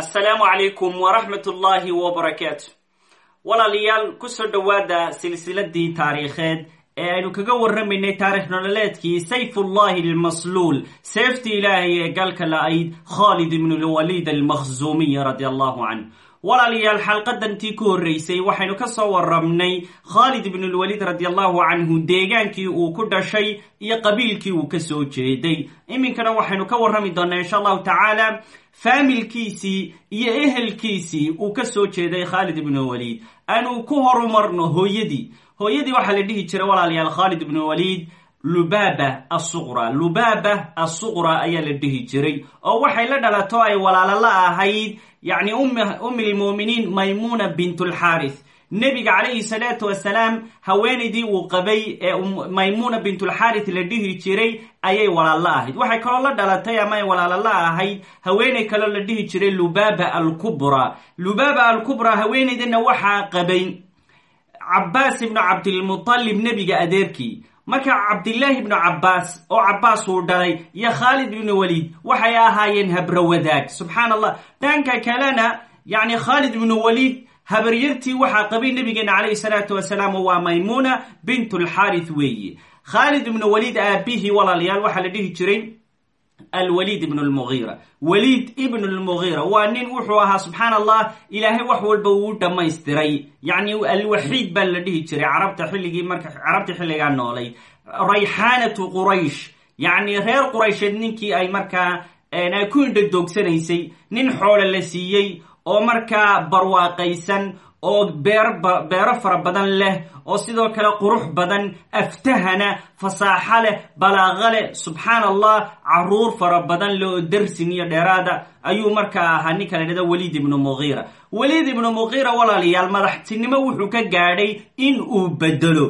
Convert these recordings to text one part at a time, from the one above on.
assalaamu calaykum waraxmat ullaahi wabarakaatu walaalayaal ku soo dhowaada silsiladii taariikheed ee aynu kaga warramaynay taarikh nololeedkii sayfullahi almasluul seeftii ilaahay ee galka la-ayd khaalid ibnu lwaliid almakhzuumiy radia allahu canh walaalayaal xalqadantii ku horreysay waxaynu ka soo warramnay khaalid ibnu lwaliid radi allahu canhu deegaankii uu ku dhashay iyo qabiilkii uu ka soo jeeday. Iminkana waxaynu ka warrami doonaa insha allahu tacaala faamilkiisii iyo ehelkiisii uu ka soo jeeday khaalid ibnu waliid aanu ku horumarno hooyadii. Hooyadii waxaa la dhihi jiray walaalayaal khaalid ibnu lubaba asuqra lubaba asuqra ayaa la dhihi jiray oo waxay la dhalato ay walaalo la ahayd yacni ummi lmu'miniin maymuna bintulxaaris nebiga calayhi salaatu wasalaam haweenaydii uu qabay ee maymuna bintulxaaris la dhihi jiray ayay walaalo ahayd. Waxay kaloo la dhalatay ama ay walaalo la ahayd haweenay kaloo la dhihi jiray lubaba alkubra. Lubaba alkubra haweenaydana waxaa qabay cabaas ibnu cabdilmutalib nebiga adeerkii marka cabdillaahi ibnu cabbaas oo cabbaas uu dhalay iyo khaalid ibnu waliid waxay ahaayeen habrawadaag subxaan allah dhanka kalena yacni khaalid ibnu waliid habaryartii waxaa qabay nabigeena calayhi salaatu wasalaam waa maymuna bintulxaaris weeye khaalid ibnu waliid aabihii walaalayaal waxaa la dhihi jiray alwaliid ibn lmugiira waliid ibn lmugiira waa nin wuxuu ahaa subxaan allah ilaahay wax walba uu dhammaystiray. Yacni alwaxiid baa la dhihi jiray carabta xilligii marka carabta xilligaa noolay. Rayxaanatu quraysh. Yacni reer quraysheed ninkii ay markaa ay ku indhadoogsanaysay nin xoole la siiyey oo markaa barwaaqaysan oo beer beero fara badan leh oo sidoo kale qurux badan aftahana fasaaxo leh balaaqo leh subxaan allah carruur fara badan leh oo darsin iyo dheeraada. Ayuu markaa ahaa ninka la dhahda waliid ibnu mugiira waliid ibnu walaalayaal madaxtinimo wuxuu ka gaadhay in uu bedelo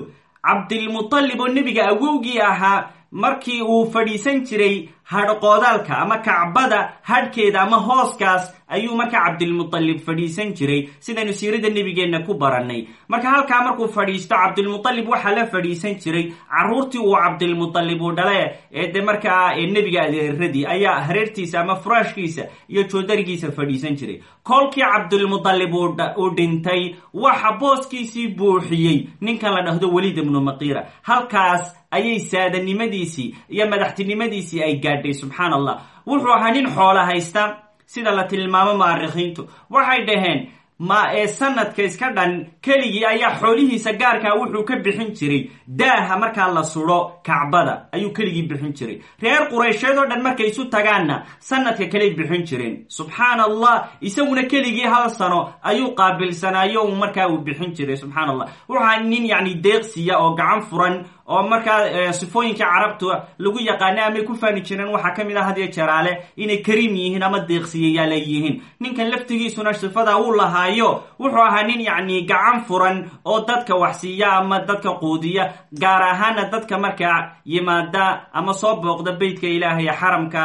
cabdilmutalib oo nebiga awowgii ahaa markii uu fadhiisan jiray hadhqoodaalka ama kacbada hadhkeeda ama hooskaas ayuu marka cabdilmutalib fadhiisan jiray. Sidaynu siirada nebigeenna ku barannay. Marka halkaa markuu fadhiisto cabdilmutalib waxaa la fadhiisan jiray. Caruurtii uu cabdilmutalib uu dhale ee de markaa nebiga adeeradii ayaa hareertiisa ama furaashkiisa iyo joodarigiisa fadhiisan jiray. Kolkii cabdilmutalib uu dhintay waxa booskiisii buuxiyey. Ninkan la dhahdo waliid ibnu maqiira. Halkaas ayay saadanimadiisii iyo madaxtinimadiisii ay gaadhay subxaan allah wuxuu ahaa nin xoola haysta sida la tilmaamo mu'arikhiintu waxay dhaheen ma ee sanadka iska dhan keligii ayaa xoolihiisa gaarkaa wuxuu ka bixin jiray. Daaha markaa la sudho kacbada ayuu keligii bixin jiray. Reer quraysheed oo dhan markay isu tagaanna sanadka kaley bixin jireen subxaan allah isaguna keligii hal sano ayuu qaabilsanaayo markaa uu bixin jiray subxaan allah wuxaa nin yacni deeqsiya oo gacan furan oo markaa sifooyinka carabta lagu yaqaana amay ku faani jireen waxaa ka mid ah hadiyo jeraale inay kariim yihiin ama deeqsiyayaala yihiin ninkan laftigiisuna sifada uu lahaayo wuxuu ahaa nin yacni gacan furan oo dadka waxsiiya ama dadka quudiya gaar ahaana dadka markaa yimaada ama soo booqda beytka ilaahay xaramka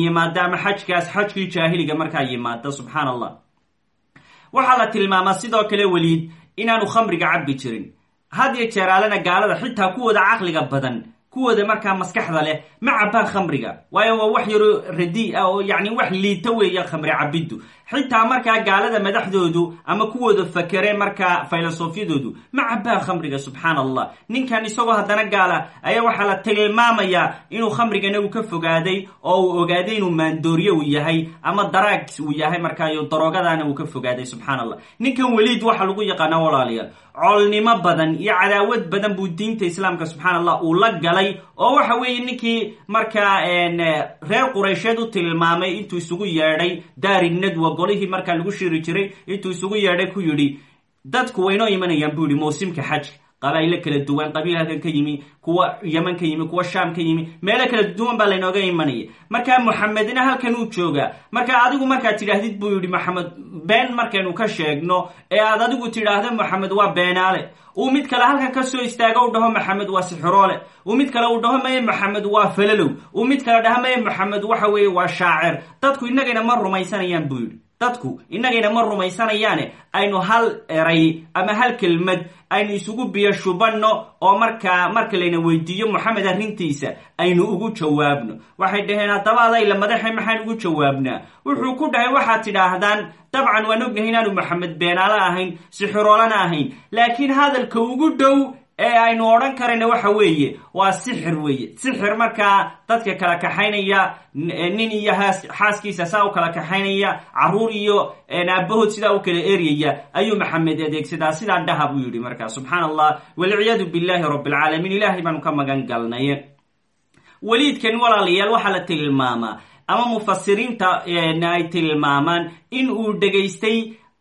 yimaada ama xajkaas xajkii jaahiliga markaa yimaada subxaan allah waxaa la tilmaamaa sidoo kale weliid inaanu khamriga cabbi jirin hadiyo jeeraalena gaalada xitaa kuwooda caqliga badan kuwooda markaa maskaxda leh ma cabbaan khamriga. Waayo waa wax yaroo radi ah oo yacni wax liita weeya khamri cabiddu xitaa markaa gaalada madaxdoodu ama kuwooda fakere markaa filosofyadoodu ma cabbaan khamriga subxaan allah ninkan isagoo haddana gaala ayaa waxaa la tilmaamayaa inuu khamrigana uu ka fogaaday oo uu ogaaday inuu maandoorye uu yahay ama daraag uu yahay markaa iyo daroogadaana uu ka fogaaday subxaan ninkan weliid waxaa lagu yaqaana walaalayaal colnimo badan iyo cadaawad badan buu diinta islaamka subxaan allah uu la galay oo waxa weeye ninkii markaa reer quraysheed u tilmaamay intuu isugu yeedhay daari nadwa golihii markaa lagu shiri jiray intuu isugu yeedhay ku yidhi dadku waynoo imanayaan buu yihi mawsimka xajka qabaa'ilo kala duwan qabiil halkan ka yimi kuwa yeman ka yimi kuwa shaam ka yimi meelo kala duwan baa laynooga imanaya markaa moxamedna halkan uu joogaa marka adigu markaad tidhaahdid buu yidhi maxamed been markaynu ka sheegno ee aad adigu tidhaahdo moxamed waa beenaale uu mid kale halkan ka soo istaago u dhaho maxamed waa sixiroole uu mid kale uu dhaho maye maxamed waa falalow uu mid kale dhaho maye maxamed waxa weeye waa shaacir dadku innagana ma rumaysanayaan buu yidhi dadku innagayna ma rumaysanayaane aynu hal eray ama hal kelmad aynu isugu biyo shubanno oo markaa marka layna weydiiyo moxamed arrintiisa aynu ugu jawaabno. Waxay dhaheen haddaba adayla madaxe maxaan ugu jawaabnaa? Wuxuu ku dhahay waxaad tidhaahdaan dabcan waan ognahay inaanu moxamed beenaale ahayn sixiroolana ahayn laakiin hadalka ugu dhow ee aynu odhan karayna waxa weeye waa sixir weeye. Sixir markaa dadka kala kaxaynaya nin iyo xaaskiisa saa u kala kaxaynaya carruur iyo aabahood sidaa u kala eryaya ayuu maxamed adeegsadaa. Sidaa dhaha buu yidhi markaa subxaan allah walciyaadu billahi rabb alcaalamiin ilaahay baanu ka magan galnay. Weliidkan walaalayaal waxaa la tilmaamaa ama mufasiriinta ay tilmaamaan in uu dhegaystay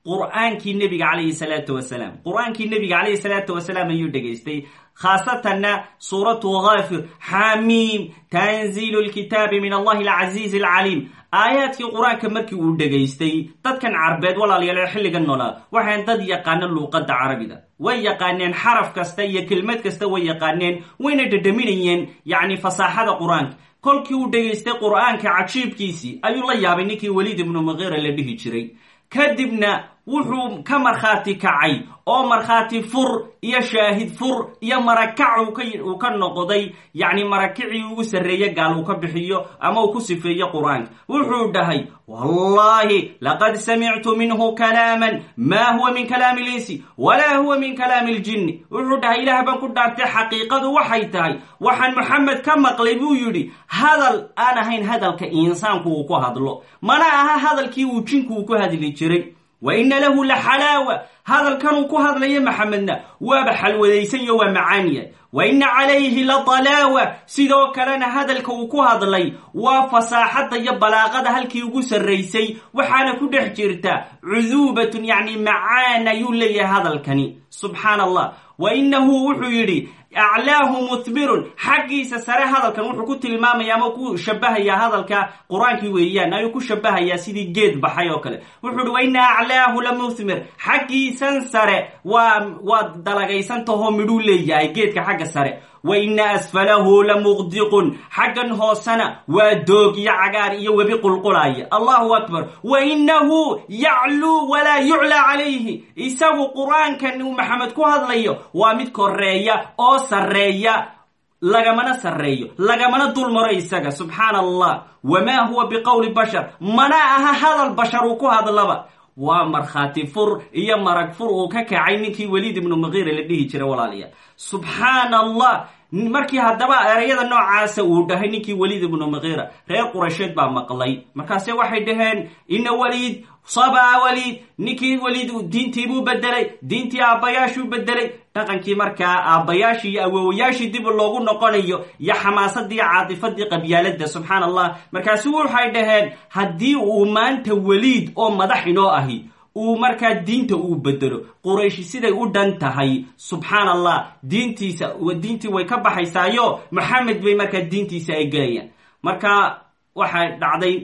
qur'aankii nebiga calayhi salaatu wasalaam. Qur'aankii nebiga calayhi salaatu wasalaam ayuu dhegaystay khaasatanna suuratu haafir xamiim tanziilu lkitaabi min allahi alcaziizi alcaliim aayaadkii qur'aanka markii uu dhegaystay dadkan carbeed walaalayaal xilligan noolaa waxaan dad yaqaana luuqadda carabida way yaqaaneen xaraf kasta iyo kelmad kasta way yaqaaneen wayna dhadhaminayeen yacni fasaaxada qur'aanka. Kolkii uu dhegaystay qur'aanka cajiibkiisii ayuu la yaabay ninkii weliid ibnu muqiira la dhihi jiray. Kadibna wuxuu ka markhaati kacay oo markhaati fur iyo shaahid fur iyo marakac uu ka noqday yacni marakicii ugu sarreeye gaal uu ka bixiyo ama uu ku sifeeyo qur'aanka. Wuxuu dhahay wallahi laqad samictu minhu kalaaman maa huwa min kalaami linsi walaa huwa min kalaami ljinni. Wuxuu dhahay ilaah baan ku dhaartay xaqiiqadu waxay tahay waxaan maxamed ka maqlay buu yidhi. Hadal aan ahayn hadalka insaanku uu ku hadlo. Mana aha hadalkii uu jinku uu ku hadli jiray wa ina lahu la xalaawa hadalkanuu ku hadlaya maxamedna waaba xalwadaysanyo waa macaaniya wa ina calayhi la talaawa sidoo kalena hadalka uu ku hadlay waa fasaaxadda iyo balaaqada halkii ugu sarraysay waxaana ku dhex jirta cuduubatun yacni macaan ayuu leeyahay hadalkani subxaan allah wa wuxuu yidhi aclaahu muhbirun xaggiisa sare hadalkan wuxuu ku tilmaamaya ama ku shabahayaa hadalka qur'aankii weeyaan ayuu ku shabahayaa sidii geed baxay oo kale wuxuu uhi wa aclaahu la muhmir xaggiisan sare waa waa dalagaysantahoo midhuu leeyahay geedka xagga sare wa ina asfalahu la muqdiqun xaggan hoosena waa doog iyo cagaar iyo webi qulqulaya allahu akbar wa inahu yacluu walaa yuclaa calayhi isagu qur'aankan uu maxamed ku hadlayo waa mid koreeya oo sarreeya lagamana sarreeyo lagamana dulmaro isaga subxaana allah wamaa huwa biqowli bashar mana aha hadal bashar uu ku hadlaba waa markhaati fur iyo marag fur uu ka kacay ninkii weliid ibnu muqiira la dhihi jiray walaalayaal subxaana allah markii haddaba erayada noocaasa uu dhahay ninkii weliid ibnu muqiira reer quraysheed baa maqlay. Markaase waxay dhaheen ina weliid sabaa weliid ninkii weliid diintiibuu bedelay diintii aabbayaashuu bedelay dhaqankii markaa aabbayaashii iyo awowayaashii dib loogu noqonayo iyo xamaasadii caatifadii qabyaalada subxaan allah markaasu waxay dhaheen haddii uu maanta weliid oo madax inoo ahi uu markaa diinta uu bedelo. Qurayshi siday u dhan tahay. Subxaan allah diintiisa diintii way ka baxaysaayo. Maxamed bay markaa diintiisa ay gelayaan. Marka waxaa dhacday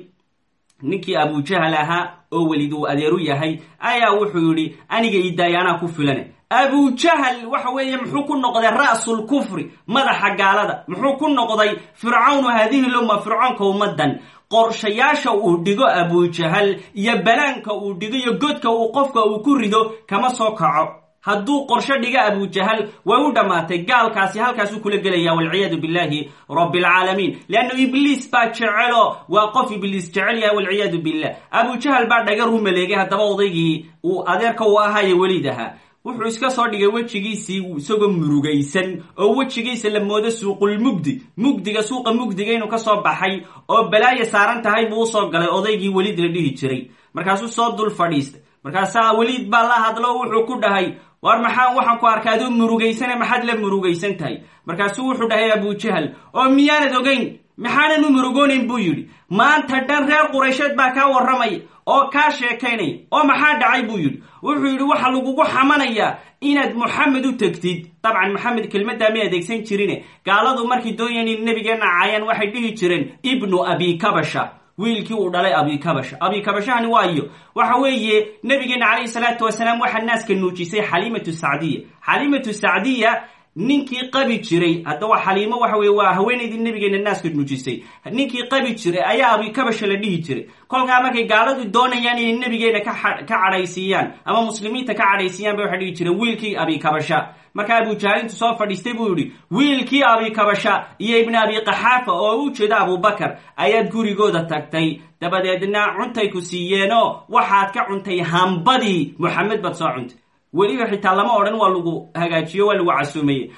ninkii abujahal ahaa oo welid uu adeeru yahay ayaa wuxuu yidhi aniga iidaayaanaa ku filane. Abujahal waxa weeye muxuu ku noqday ra'sul kufri madaxa gaalada. Muxuu ku noqday fircawnu haadihi lumma fircoonka ummadan qorshayaasha uu dhigo abujahal iyo balaanka uu dhigo iyo godka uu qofka uu ku rido kama soo kaco. Hadduu qorsho dhiga abujahal way u dhammaatay gaalkaasi halkaasuu kula gelaya walciyaadu billahi rabi alcaalamiin leanna ibliis baa jecelo waa qof ibliis jecel yahay walciyaadu billah. Abujahal baa dhagar u maleegay haddaba odaygii uu adeerka u ahaaye welid ahaa wuxuu iska soo dhigay wejigiisii isagoo murugaysan oo wejigiisa la moodo suuqulmugdi mugdiga suuqa mugdiga inuu ka soo baxay oo balaayo saaran tahay buu u soo galay odaygii weliid la dhihi jiray. Markaasuu soo dul fadhiistay. Markaasaa weliid baa la hadlo wuxuu ku dhahay war maxaa waxaan ku arkaa aduu murugaysane maxaad la murugaysan tahay? Markaasuu wuxuu dhahay abujahal oo miyaanad ogeyn maxaanan u murugoonayn buu yidhi. Maanta dhan reer quraysheed baa kaa warramaya oo kaa sheekaynaya oo maxaa dhacay buu yidhi. Wuxuu yidhi waxa lagugu xamanayaa inaad moxamed u tegtid dabcan moxamed kelmaddaa may adeegsan jirine. Gaaladu markay doonayeen in nebigeenna caayaan waxay dhihi jireen ibnu abikabasha wiilkii uu dhalay abikabasha abikabashahani waayo waxa weeye nabigeena calayhi salaatu wasalaam waxaa naaska nuujisay xaliimatu sacdiya. Xaliimatu sacdiya ninkii qabi jiray haddaba xaliimo waxa weye waa haweenaydii nabigeena naaska nujisay ninkii qabi jiray ayaa abikabasha la dhihi jiray. Kolkaa markay gaaladu doonayaan inay nabigeena ka cadhaysiiyaan ama muslimiinta ka cadhaysiiyaan bay waxay dhihi jireen wiilkii abikabasha markaa abujahlintu soo fadhiistay buu yihi wiilkii abikabasha iyo ibni abi qaxaafa oo u jeeda abubakar ayaad gurigooda tagtay. Dabadeedna cuntay ku siiyeenoo waxaad ka cuntay hambadii moxamed baad soo cuntay weliba xitaa lama odhan waa lagu hagaajiyo waa lagu casuumeye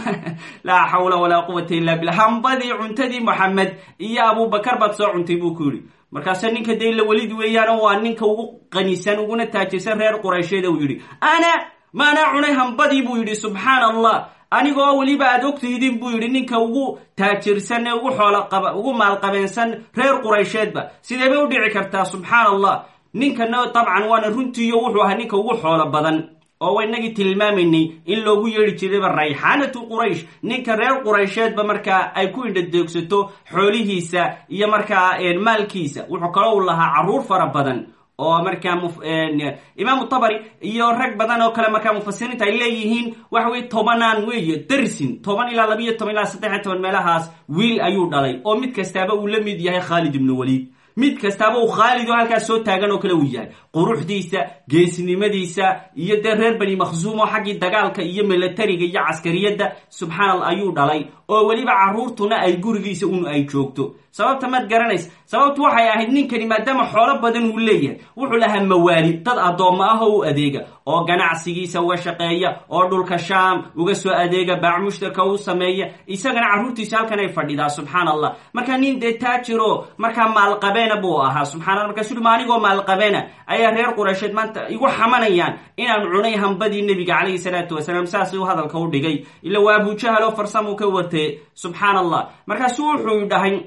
laa xawla walaa quwata illa billah. Hambadii cuntadii moxamed iyo abubakar baad soo cuntay buu ku yidhi. Markaase ninka dee la welid weeyaano waa ninka ugu qanisan uguna taajirsan reer quraysheed uu yidhi. Ana maanaa cunay hambadii buu yidhi subxaan allah anigoo weliba aad ogtaydin buu yidhi ninka ugu taajirsan ee ugu xoolaqaba ugu maalqabeensan reer quraysheedba sidee bay u dhici kartaa subxaan allah ninkana dabcan waana runtiiyo wuxuu ahaa ninka ugu xoolo badan oo waynagii tilmaamaynay in loogu yeedhi jirayba rayxaanatu quraysh. Ninka reer quraysheedba markaa ay ku indhadeegsato xoolihiisa iyo markaa maalkiisa wuxuu kaloo u lahaa carruur fara badan oo markaa imaamu tabari iyo rag badan oo kale markaa mufasiriinta ay leeyihiin waxa weye tobanaan weeye darsin. Toban ilaa labiiyo toban ilaa saddex iyo toban meelahaas wiil ayuu dhalay oo mid kastaaba uu la mid yahay khaalid ibnu waliid mid kastaaba uu khaalid oo halkaas soo taagan oo kale uu yahay. Quruxdiisa geesnimadiisa iyo dee reer bani makhsuum oo xaggii dagaalka iyo milatariga iyo caskariyadda subxaan allah ayuu dhalay oo weliba carruurtuna ay gurigiisa un ay joogto. Sababta maad garanaysa sababtu waxay ahayd ninkani maadaama xoolo badan uu leeyahay wuxuu lahaa mawaali dad addoommo ah oo u adeega oo ganacsigiisa uga shaqeeya oo dhulka shaam uga soo adeega baac mushtarka u sameeya isagana carruurtiisa halkan ay fadhidaa subxaan allah markaa nin dee taajiro markaa maalqabeena buu ahaa. Subxana alla markaasuu ui ma anigoo maalqabeena ayaa reer quraysheed maanta igu xamanayaan inaan cunay hambadii nebiga calayhi salaatu wasalaam. Saas u hadalka u dhigay. Ila waa abujahal oo farsamuu ka watee subxaan allah markaasu wuxuu dhahay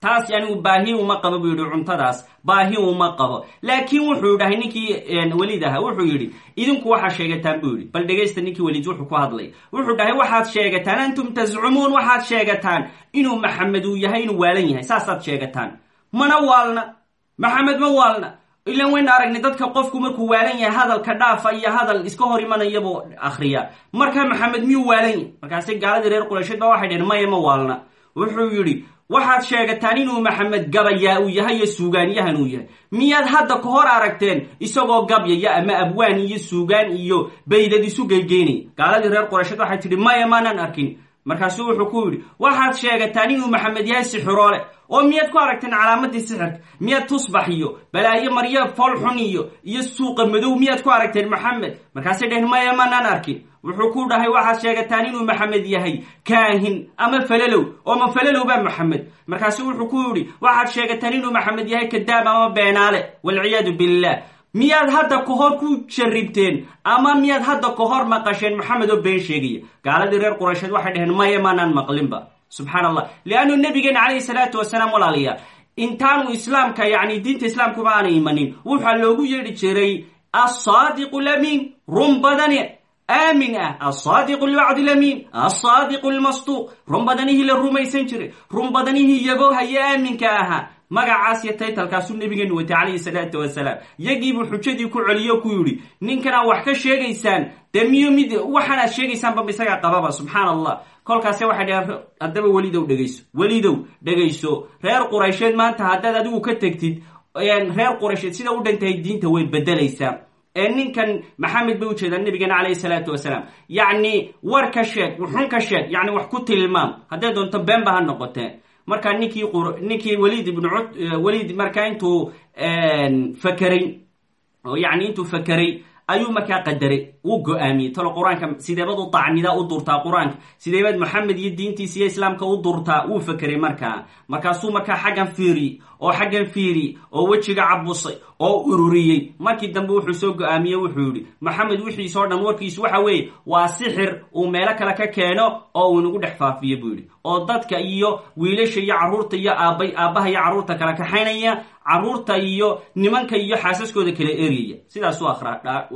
taas anigu baahi uma qabo buu yidhi cuntadaas. Baahi uma qabo. Laakiin wuxuu dhahay ninkii welid aha wuxuu yidhi idinku waxaad sheegataan buu yidhi. Bal dhegaysta ninkii welid wuxuu ku hadlay. Wuxuu dhahay waxaad sheegataan antum tascumuun waxaad sheegataan inuu maxamed uu yahay inuu waalan yahay. Saasaad sheegataan mana waalna maxamed ma waalna. Ilan wayna aragnay dadka qofku markuu waalan yahay hadalka dhaafa iyo hadal iska hor imanayabuu akhriyaa markaa maxamed miyuu waalan yahay? Markaase gaaladii reer quraysheed ba waxay dheheen maya ma waalna. Wuxuu yidhi waxaad sheegataan inuu maxamed gabayaa uu yahay iyo suugaanyahan uu yahay. Miyaad hadda ka hor aragteen isagoo gabyaya ama abwaan iyo suugaan iyo baydad isu geygeynay gaaladii reer quraysheed waxay tidhi maya maanaan arkin markaasuu wuxuu ku yidhi waxaad sheegataan inuu maxamed yahay sixiroole oo miyaad ku aragteen calaamadii sixirka miyaad tusbax iyo balaayo maryo foolxun iyo iyo suuqa madow miyaad ku aragteen maxamed? Markaasay dheheen maya maanaan arkin. Wuxuu ku dhahay waxaad sheegataan inuu maxamed yahay kaahin ama falalow oo ma falalow baa maxamed. Markaasu wuxuu ku yidhi waxaad sheegataan inuu maxamed yahay kadaab ama beenaale walciyaadu billah miyaad hadda ka hor ku jarribteen ama miyaad hadda ka hor maqasheen maxamed oo been sheegaya gaaladii reer quraysheed waxay dhaheen maya maanaan maqlinba subxaan allah liannu nabigeena calayhi salaatu wasalaam walaalayaal intaanu islaamka yacni diinta islaamkuba aanay imanin waxaa loogu yeedhi jiray assaadiqu lamiin run badane aamin ah alsaadiqu lwacdi lamiin alsaadiqu lmasduuq run badanihii la rumaysan jiray run badanihii iyagoo haye aaminka ahaa magacaas iyo taytalkaasuu nabigeenu watay calayhi salaatu wasalaam. Yagiibuu xujadii ku celiyo ku yidhi ninkanaa wax ka sheegaysaan dee miyo mid waxaanaad sheegaysaanba isagaa qababa subxaan allah kolkaase waxay dhaheen haddaba welidow dhegayso welidow dhegayso reer quraysheed maanta haddaad adigu ka tegtid reer quraysheed sida u dhantahay diinta way bedelaysaa ninkan maxamed bay u jeedaa nabigeena calayhi salaatu wasalaam. Yacni war ka sheeg wuxun ka sheeg yacni wax ku tilmaam. Hadday doonto beenba ha noqotee markaa ninkii ninkii waliid ibnu waliid markaa intuu fakeray oo yacni intuu fakeray ayuu markaa qadaray. Wuu go'aamiyey. Talo qur'aanka sideebad u dacnida u durtaa qur'aanka? Sideebad maxamed iyo diintiisa iyo islaamka u durtaa? Wuu fakeray markaa. Markaasuu markaa xaggan fiiriyey oo xaggan fiiriyey oo wejiga cabusay oo ururiyey. Markii dambe wuxuu soo go'aamiyey wuxuu yidhi maxamed wixiisoo dhan warkiisu waxa weeye waa sixir uu meelo kale ka keeno oo uu inagu dhex faafiyo buu yidhi. Oo dadka iyo wiilasha iyo carruurta iyo aabay aabbaha iyo carruurta kala kaxaynaya carruurta iyo nimanka iyo xaasaskooda kala eriyaya sidaasuu akra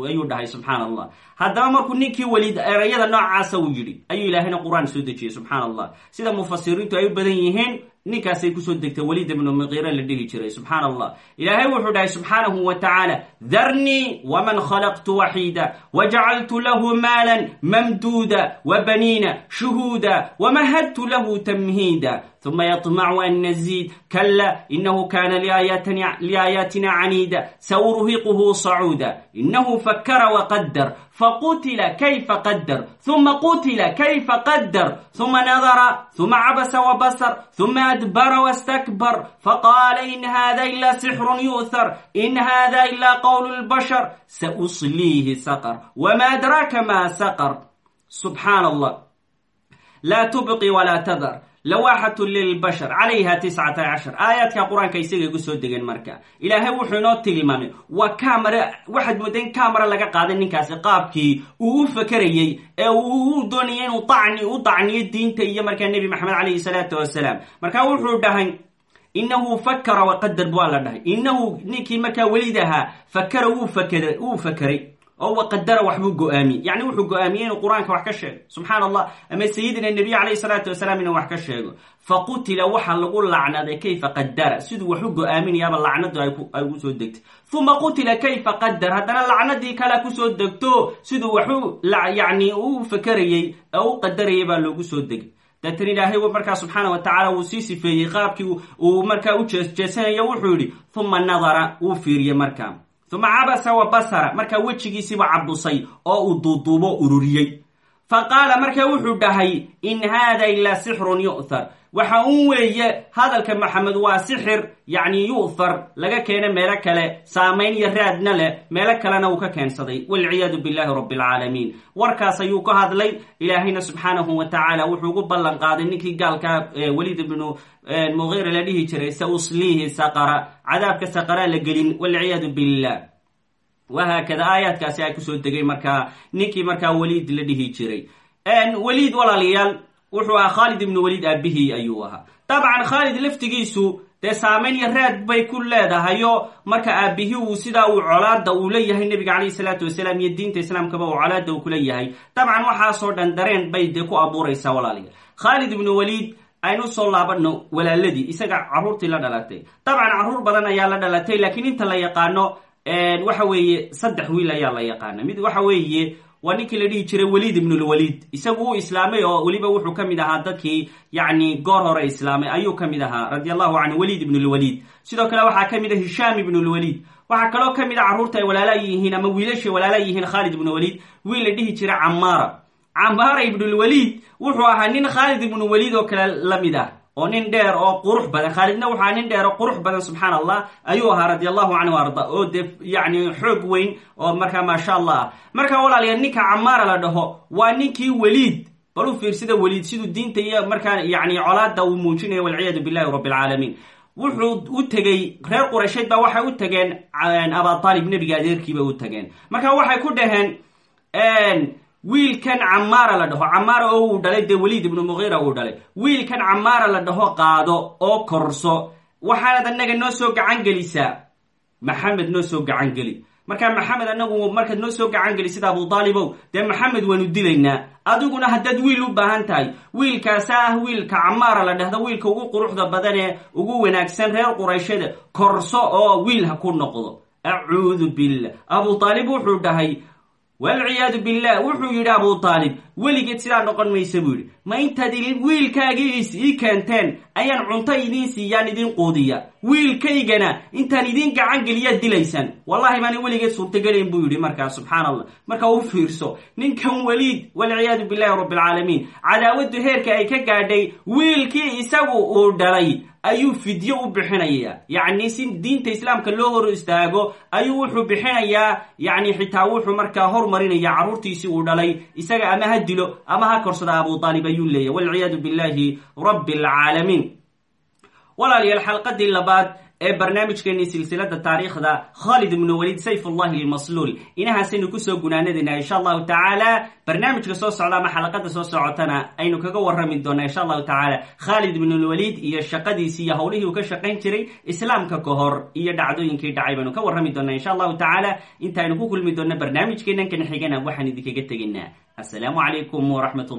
ayuu dhahay subxaan allah haddaba markuu ninkii weliid erayada noocaasa uu yidhi ayuu ilaahayna qur'aan soo dejiyey subxaan allah sida mufasiriintu ay u badan yihiin ninkaasay ku soo degtay weliid ibnu muqiire la dhihi jiray subxaan allah ilaahay wuxuu dhahay subxaanahu wa tacaala darnii waman khalaqtu waxiida wajacaltu lahu maalan mamduuda wabaniina shuhuuda wamahadtu lahu tamhiida uma yطmacu an naziid kala inahu kana liaayaatina caniida sa uruhiquhu sacuuda inahu fakara waqadar faqutila kayfa qadar uma qutila kayfa qadar uma nadara uma cabasa wabasar uma adbara wastakbar faqaala in hada ilaa sixrun yu'thar in hada ilaa qowlu lbashar sausliihi saqar wama adraaka ma saqar subxaan allah laa tubqi walaa tadar lawaaxatu lilbashar calayha tiscata cashar aayaadka qur'aanka soo degeen marka ilaahay wuxuu inoo tilmaamay waa camara waxaad mooda in camara laga qaaday ninkaasi qaabkii uu u fakerayey ee uu doonaya inuu acni u dacniyo diinta iyo markaa nebi maxamed calayhi salaatu wasalaam marka wuxuu dhahay inahu fakara waqadar baa la dhahay inahu ninkii markaa welid ahaa fakara wuu fakeray oo waqadara waxbuu go'aamiyey yani wuxuu go'aamiyey inuu qur'aanka wax ka sheego subxaan allah ama sayidina nebiy calayhi salaatu wasalaam inuu wax ka sheego faqutila waxaa lagu lacnaday kayfa qadara siduu wax u go'aaminayaaba lacnadu ay ugu soo degtay uma qutila kayfa qadar haddana lacnadii kale ku soo degto siduu waxu yani u fakerayey oo soo degay deetan ilaahay markaa wa tacala wuu sii sifeeyey qaabkii uu markaa u jeesjeesanayo wuxuu yidhi uma nadara wuu fiiriyey markaa uma cabasa wa basara markaa wejigiisiiba cabusay oo uu duuduubo ururiyey fa qaala markaa wuxuu dhahay in haada ilaa sixrun yu'thar. Waxa un weeye hadalka maxamed waa sixir yacni yu'thar laga keena meelo kale saamayn iyo raadna leh meelo kalena uu ka keensaday. Walciyaadu billahi rabbi alcaalamiin warkaas ayuu ka hadlay ilaahayna subxaanahu wa tacaala wuxuu ugu ballan qaaday ninkii gaalkaa weliid ibnu mugiira la dhihi jiray sa usliihi saqara. Cadaabka saqaraa la gelin walciyaadu billah wahaakada aayaadkaasi ay ku soo degay markaa ninkii markaa weliid la dhihi jiray. Weliid walaalayaal wuxuu ahaa khaalid ibnu weliid aabihii ayuu ahaa. Dabcan khaalid laftigiisu dee saamayn iyo raad bay ku leedahayo marka aabihii uu sidaa uu colaada uu leeyahay nebiga calayhi salaatu wasalaam iyo diinta islaamkaba uu colaada uu kula yahay dabcan waxaasoo dhan dareen bay dee ku abuuraysaa walaalayaal khaalid ibnu weliid aynu soo laabano walaaladii isaga carruurtii la dhalatay. Dabcan carruur badan ayaa la dhalatay laakiin inta la yaqaano waxa weeye saddex wiil ayaa la yaqaana. Mid waxa weeye waa ninkii la dhihi jiray weliid ibnulwaliid isagu uu islaamay oo weliba wuxuu ka mid ahaa dadkii yacni goor hore islaamay. Ayuu ka mid ahaa radi allahu canhu weliid ibnulwaliid sidoo kale waxaa ka mid a hishaam ibnulwaliid waxaa kaloo ka mid a carruurta ay walaala yihiin ama wiilashay walaala yihiin khaalid ibnulwaliid wiil la dhihi jiray camaara camaara ibnulwaliid wuxuu ahaa nin khaalid ibnulwaliid oo kale la mid ah oo nin dheer oo qurux badan. Khaalidna waxaa nin dheer oo qurux badan subxaan allah ayuu ahaa radi allahu canhu arda oo dee yani xoog weyn oo markaa maasha allah ah markaa walaalayaal ninka camaara la dhaho waa ninkii weliid. Bal u fiirsida weliid siduu diinta iyo markaa yani colaada uu muujinaya walciyaadu billahi rabbi alcaalamiin wuxuu u tegey reer quraysheed baa waxay u tageen abaalib nebiga adeerkiibay u tageen marka waxay ku dhaheen wiilkan camaara la dhaho. Camaara oo uu dhalay dee weliid ibnu mugiira uu dhalay. Wiilkan camaara la dhaho qaado oo korso. Waxaanad annaga noo soo gacan gelisaa maxamed noo soo gacan geli. Markaa maxamed anagu markaad noo soo gacan geli sida abu daalibow dee maxamed waanu dilaynaa. Adiguna haddaad wiil u baahan tahay wiilkaasa ah wiilka camaara la dhahdo wiilka ugu quruxda badan ee ugu wanaagsan reer qurayshada korso oo wiil ha ku noqdo. Acuudu billah. Abu aalib wuxuu dhahay walciyaadu billah wuxuu yidhi abu aalib weligeed sidaa noqon maysa buu yidhi. Ma intaad wiilkaagii ii keenteen ayaan cunto idiin siiyaan idiin quudiya wiilkaygana intaan idiin gacan geliyaad dilaysaan wallahi baana weligeed suurtagelayn buu yidhi markaa subxaan allah marka u fiirso ninkan weliid walciyaadu billahi rabbi alcaalamiin cadaawadu heerka ay ka gaadhay wiilkii isagu uu dhalay ayuu fidyo u bixinayaa. Yacni si diinta islaamka loo hor istaago ayuu wuxuu bixinayaa. Yacni xitaa wuxuu markaa hormarinaya carruurtiisii uu dhalay. Isaga ama ha dilo ama ha korsada abu aalib ayuu leeyahy walciyaadu billahi rabbi alcaalamiin walaalayaal xalqadii labaad ee barnaamijkeennii silsilada taariikhda khaalid ibnu waliid sayfullahi lmasluul inahaasaynu ku soo gunaanadayna insha allahu tacaala barnaamijka soo socda ama xalaqada soo socotana aynu kaga warrami doonaa insha allahu tacaala. Khaalid ibnulwaliid iyo shaqadiisii iyo howlihii uu ka shaqayn jiray islaamka ka hor iyo dhacdooyinkii dhacay baynu ka warrami doonaa insha allahu tacaala. Intaaynu ku kulmi doona barnaamijkeennan xigana waxaan idinkaga tegaynaa. Assalaamu calaykum waraxmat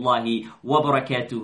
wbarakaatuh